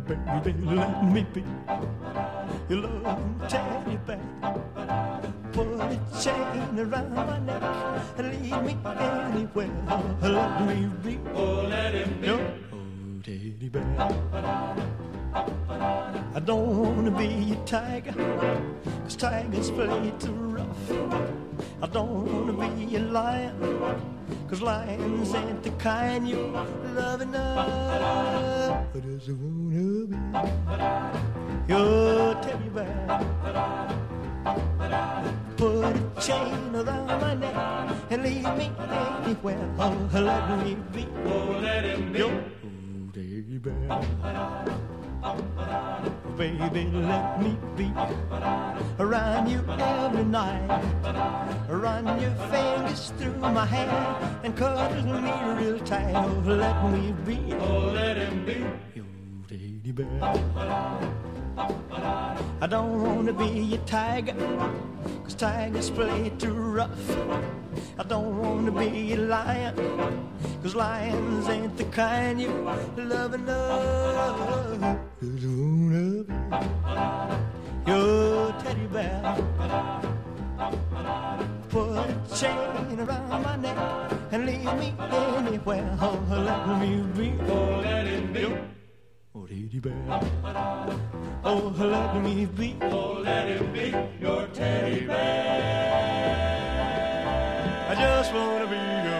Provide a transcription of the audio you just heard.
baby, let me be your loving teddy bear. Put a chain around my neck and lead me anywhere. Let me be, Oh, let him be. your oh, teddy bear. I don't wanna be a tiger, cause tigers play too rough. I don't wanna be a lion, cause lions ain't the kind you love enough. I just wanna be your teddy bear. Put a chain around my neck and leave me anywhere. Oh, let me be Oh, let him be. your teddy bear. Baby, let me be around you every night. Run your fingers through my hair and cuddle me real tight. Oh, let me be Oh, let him be. Bear. I don't wanna be a tiger, cause tigers play too rough. I don't wanna be a lion, cause lions ain't the kind you love enough. Just wanna be your teddy bear. Put a chain around my neck and leave me anywhere. Oh, let me be. Oh, teddy bear. Oh, let me be. Oh, let him be your teddy bear. I just want to be your